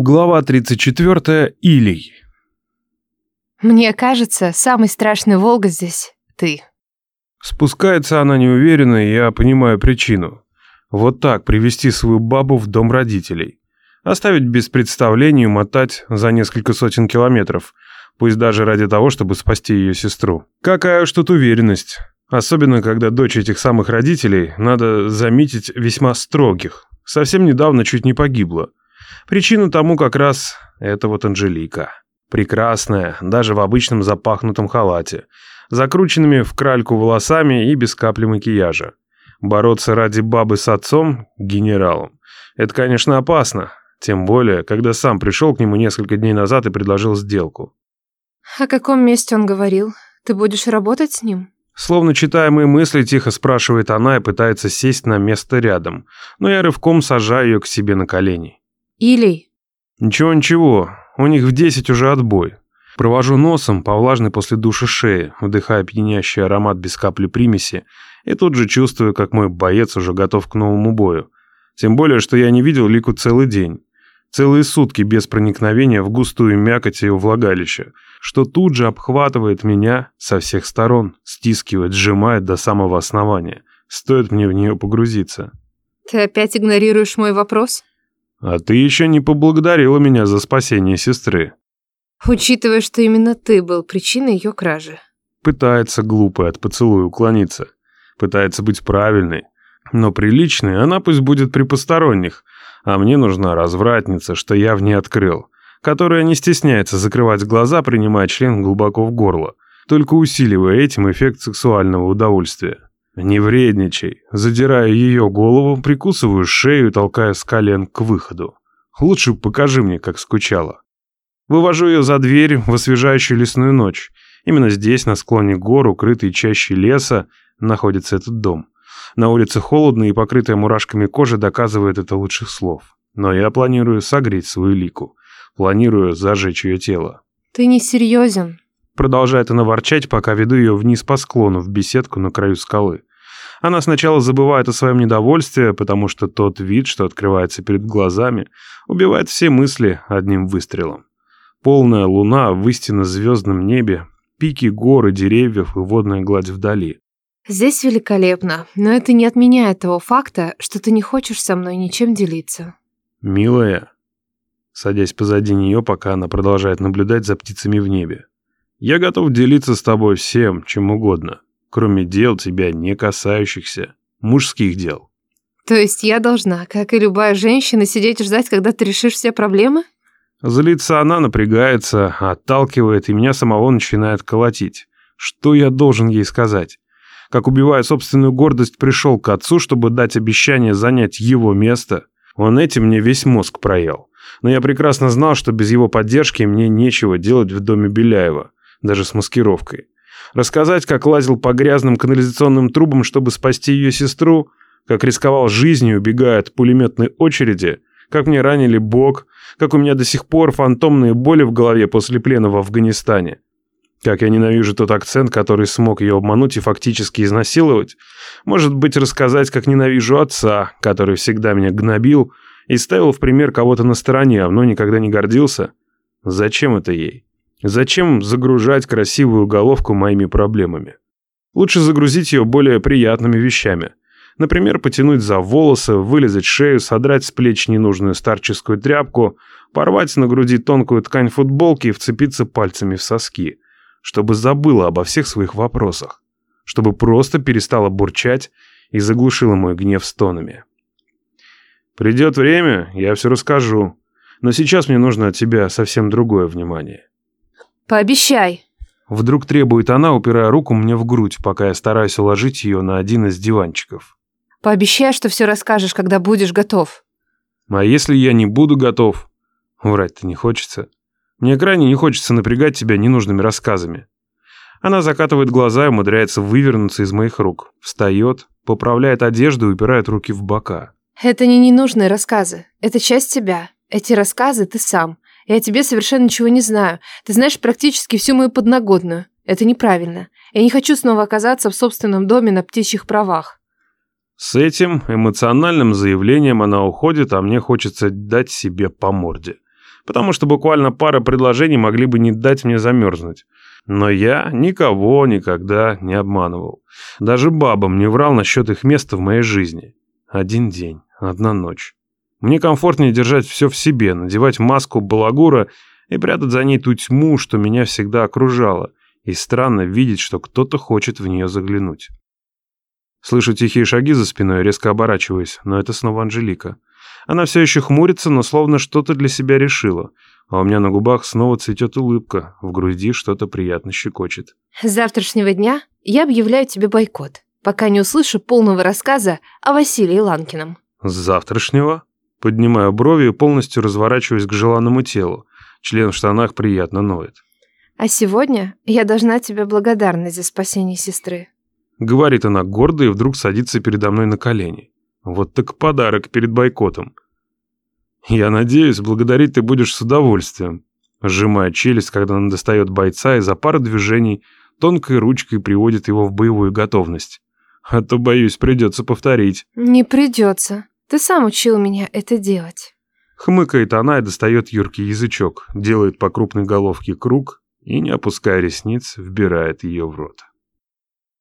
Глава 34. Илий. Мне кажется, самый страшный Волга здесь ты. Спускается она неуверенно, и я понимаю причину. Вот так привести свою бабу в дом родителей. Оставить без представления мотать за несколько сотен километров, пусть даже ради того, чтобы спасти ее сестру. Какая уж тут уверенность. Особенно, когда дочь этих самых родителей, надо заметить, весьма строгих. Совсем недавно чуть не погибла. Причина тому как раз это вот Анжелика. Прекрасная, даже в обычном запахнутом халате, закрученными в кральку волосами и без капли макияжа. Бороться ради бабы с отцом, генералом, это, конечно, опасно, тем более, когда сам пришел к нему несколько дней назад и предложил сделку. О каком месте он говорил? Ты будешь работать с ним? Словно читая мои мысли, тихо спрашивает она и пытается сесть на место рядом, но я рывком сажаю ее к себе на колени. Илей. Ничего-ничего, у них в десять уже отбой. Провожу носом по влажной после душа шее, вдыхая пьянящий аромат без капли примеси, и тут же чувствую, как мой боец уже готов к новому бою. Тем более, что я не видел Лику целый день. Целые сутки без проникновения в густую мякоть ее влагалища, что тут же обхватывает меня со всех сторон, стискивает, сжимает до самого основания. Стоит мне в нее погрузиться. Ты опять игнорируешь мой вопрос? А ты еще не поблагодарила меня за спасение сестры. Учитывая, что именно ты был причиной ее кражи. Пытается глупо от поцелуя уклониться. Пытается быть правильной. Но приличной она пусть будет при посторонних. А мне нужна развратница, что я в ней открыл. Которая не стесняется закрывать глаза, принимая член глубоко в горло. Только усиливая этим эффект сексуального удовольствия. «Не вредничай». Задирая ее голову, прикусываю шею, толкая с колен к выходу. «Лучше покажи мне, как скучала». Вывожу ее за дверь в освежающую лесную ночь. Именно здесь, на склоне гор, укрытый чаще леса, находится этот дом. На улице холодно, и покрытая мурашками кожа доказывает это лучших слов. Но я планирую согреть свою лику. Планирую зажечь ее тело. Ты не серьезен. Продолжает она ворчать, пока веду ее вниз по склону в беседку на краю скалы. Она сначала забывает о своем недовольстве, потому что тот вид, что открывается перед глазами, убивает все мысли одним выстрелом. Полная луна в истинно звездном небе, пики горы, деревьев и водная гладь вдали. Здесь великолепно, но это не отменяет того факта, что ты не хочешь со мной ничем делиться. Милая, садясь позади нее, пока она продолжает наблюдать за птицами в небе. Я готов делиться с тобой всем, чем угодно кроме дел тебя не касающихся, мужских дел. То есть я должна, как и любая женщина, сидеть и ждать, когда ты решишь все проблемы? Злится она, напрягается, отталкивает, и меня самого начинает колотить. Что я должен ей сказать? Как убивая собственную гордость, пришел к отцу, чтобы дать обещание занять его место. Он этим мне весь мозг проел. Но я прекрасно знал, что без его поддержки мне нечего делать в доме Беляева, даже с маскировкой. Рассказать, как лазил по грязным канализационным трубам, чтобы спасти ее сестру, как рисковал жизнью, убегая от пулеметной очереди, как мне ранили бок, как у меня до сих пор фантомные боли в голове после плена в Афганистане. Как я ненавижу тот акцент, который смог ее обмануть и фактически изнасиловать. Может быть, рассказать, как ненавижу отца, который всегда меня гнобил и ставил в пример кого-то на стороне, а мной никогда не гордился. Зачем это ей? Зачем загружать красивую головку моими проблемами? Лучше загрузить ее более приятными вещами. Например, потянуть за волосы, вылезать шею, содрать с плеч ненужную старческую тряпку, порвать на груди тонкую ткань футболки и вцепиться пальцами в соски, чтобы забыла обо всех своих вопросах, чтобы просто перестала бурчать и заглушила мой гнев стонами. Придет время, я все расскажу, но сейчас мне нужно от тебя совсем другое внимание. Пообещай. Вдруг требует она, упирая руку мне в грудь, пока я стараюсь уложить ее на один из диванчиков. Пообещай, что все расскажешь, когда будешь готов. А если я не буду готов? Врать-то не хочется. Мне крайне не хочется напрягать тебя ненужными рассказами. Она закатывает глаза и умудряется вывернуться из моих рук. Встает, поправляет одежду и упирает руки в бока. Это не ненужные рассказы. Это часть тебя. Эти рассказы ты сам. Я о тебе совершенно ничего не знаю. Ты знаешь практически всю мою подноготную. Это неправильно. Я не хочу снова оказаться в собственном доме на птичьих правах. С этим эмоциональным заявлением она уходит, а мне хочется дать себе по морде. потому что буквально пара предложений могли бы не дать мне замерзнуть. Но я никого никогда не обманывал. Даже бабам не врал насчет их места в моей жизни. Один день, одна ночь. Мне комфортнее держать все в себе, надевать маску балагура и прятать за ней ту тьму, что меня всегда окружала, и странно видеть, что кто-то хочет в нее заглянуть. Слышу тихие шаги за спиной, резко оборачиваясь, но это снова Анжелика. Она все еще хмурится, но словно что-то для себя решила. А у меня на губах снова цветет улыбка, в груди что-то приятно щекочет. С завтрашнего дня я объявляю тебе бойкот, пока не услышу полного рассказа о Василии Ланкином. С завтрашнего? Поднимаю брови и полностью разворачиваюсь к желанному телу. Член в штанах приятно ноет. А сегодня я должна тебе благодарность за спасение сестры. Говорит она гордо и вдруг садится передо мной на колени. Вот так подарок перед бойкотом. Я надеюсь, благодарить ты будешь с удовольствием. Сжимая челюсть, когда он достает бойца и за пару движений тонкой ручкой приводит его в боевую готовность. А то, боюсь, придется повторить. Не придется. Ты сам учил меня это делать. Хмыкает она и достает юркий язычок, делает по крупной головке круг и, не опуская ресниц, вбирает ее в рот.